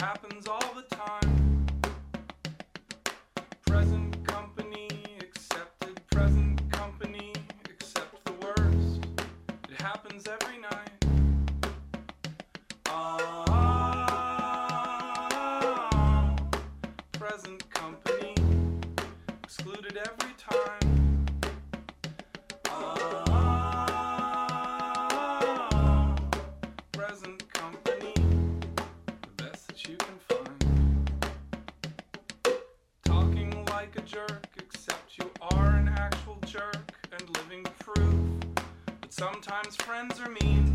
happens all the time. Sometimes friends are mean.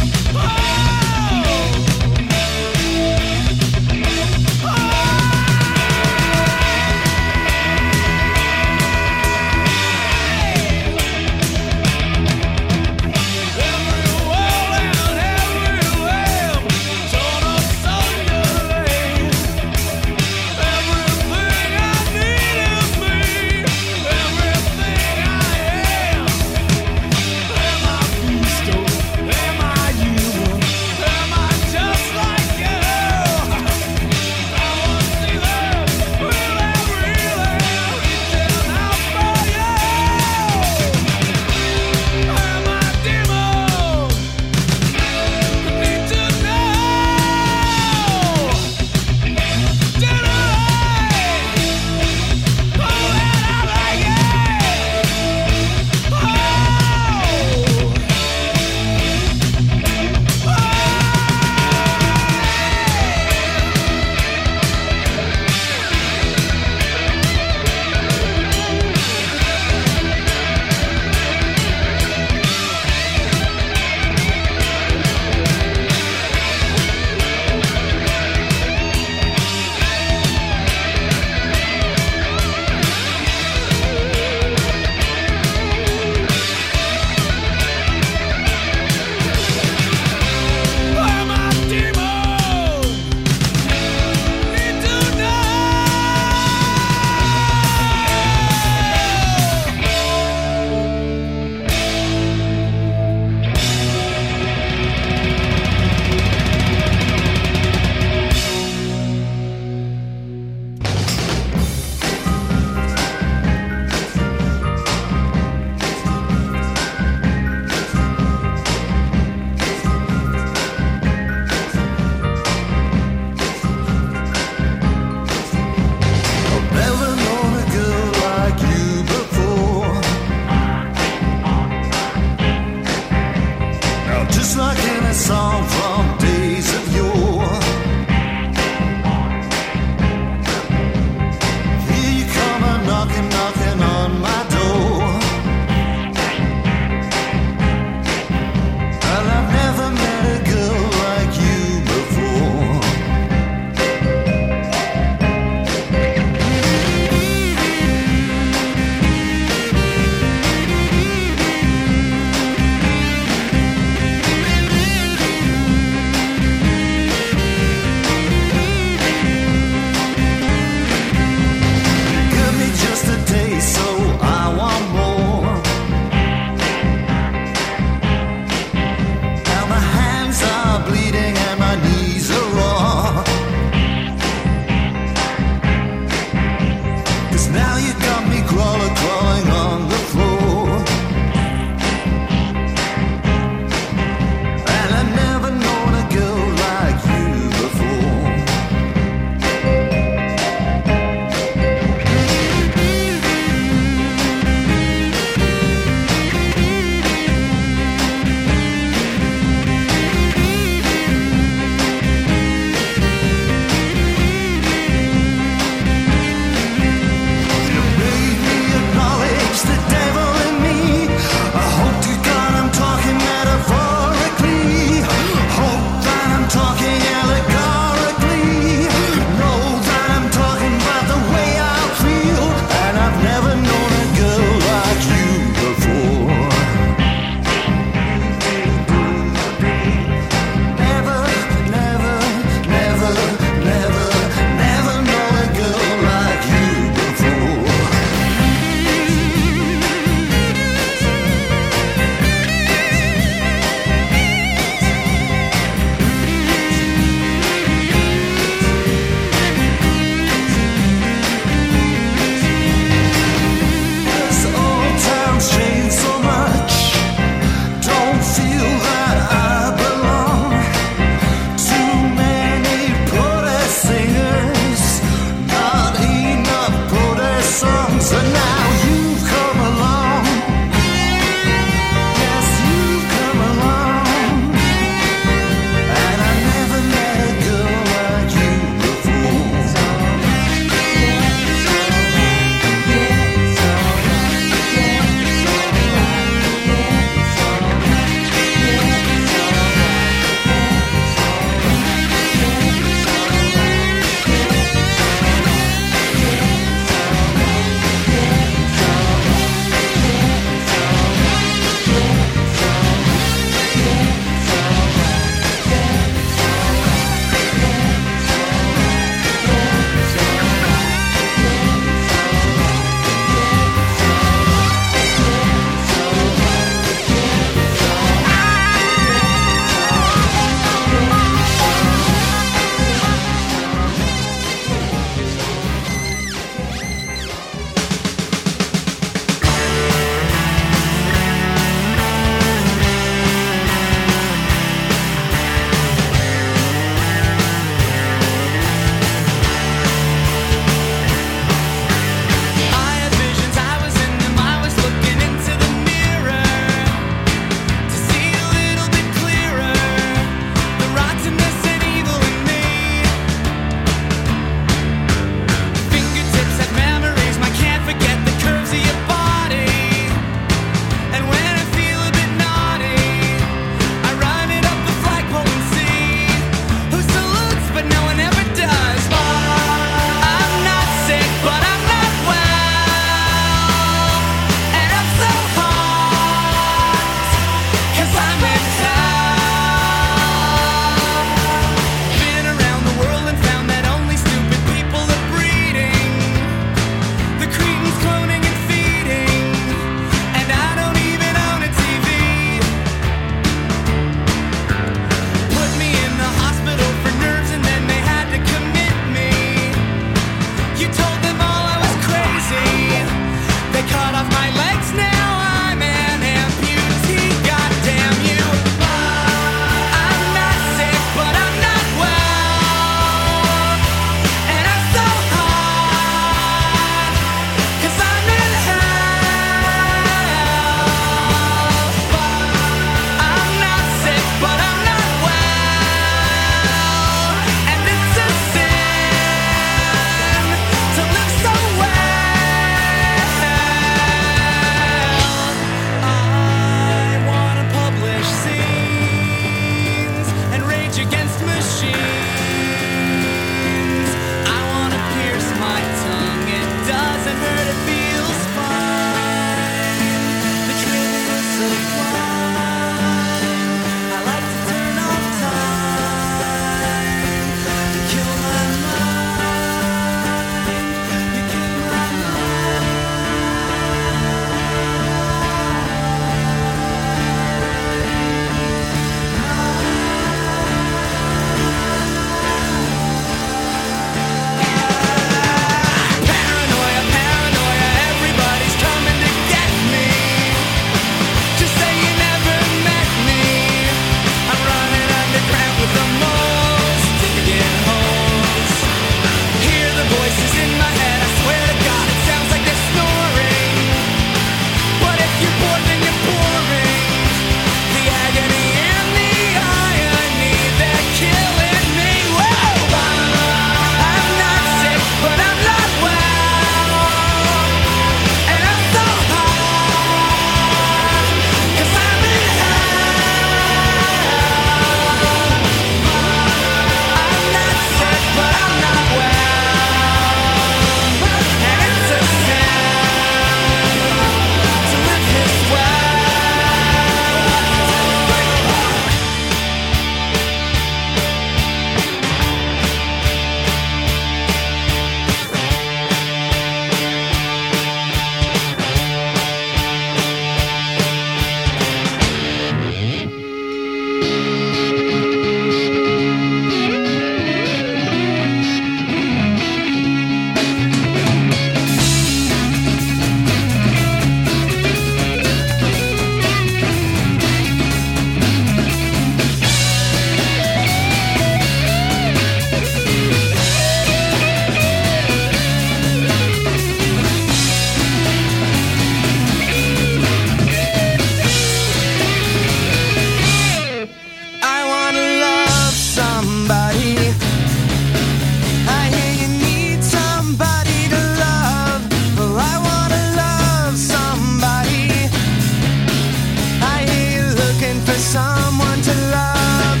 Someone to love.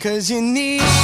Cause you need